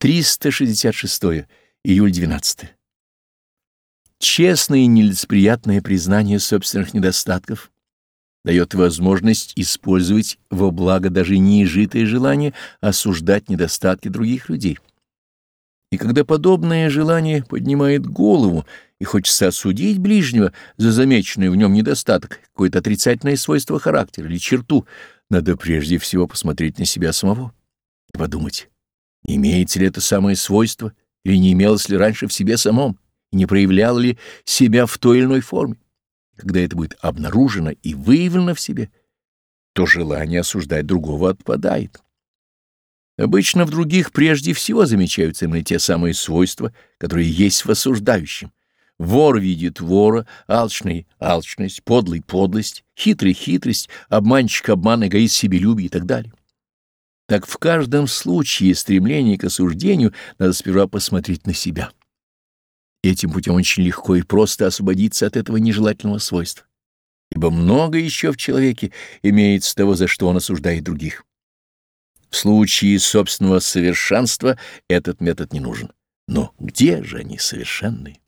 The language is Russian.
366. Июль 12. Честное и нелицеприятное признание собственных недостатков дает возможность использовать во благо даже неизжитое желание осуждать недостатки других людей. И когда подобное желание поднимает голову и хочется осудить ближнего за замеченный в нем недостаток, какое-то отрицательное свойство характера или черту, надо прежде всего посмотреть на себя самого и подумать, Имеется ли это самое свойство, или не имелось ли раньше в себе самом, и не проявлял ли себя в той или иной форме? Когда это будет обнаружено и выявлено в себе, то желание осуждать другого отпадает. Обычно в других прежде всего замечаются именно те самые свойства, которые есть в осуждающем. Вор видит вора, алчный — алчность, подлый — подлость, хитрый — хитрость, обманщик — обман, эгоист — себелюбие и так далее. Так в каждом случае стремление к осуждению надо сперва посмотреть на себя. Этим путем очень легко и просто освободиться от этого нежелательного свойства, ибо много еще в человеке имеется того, за что он осуждает других. В случае собственного совершенства этот метод не нужен. Но где же они совершенные?